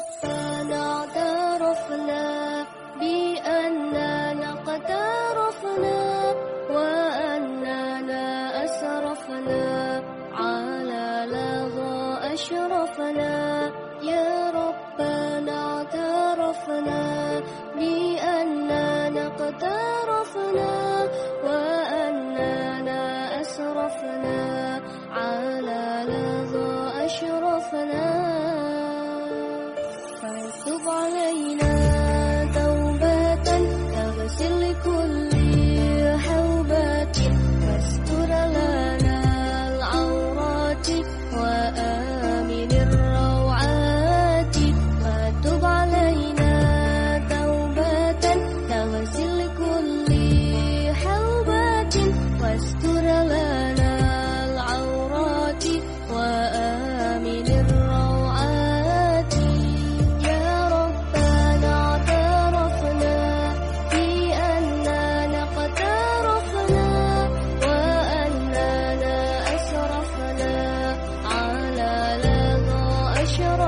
法。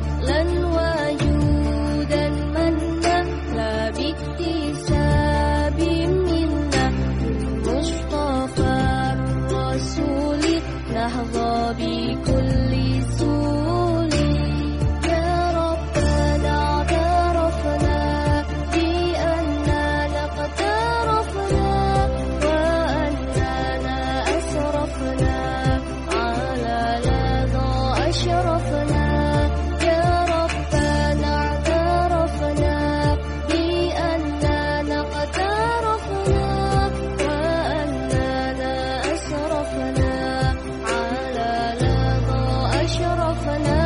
love. for now.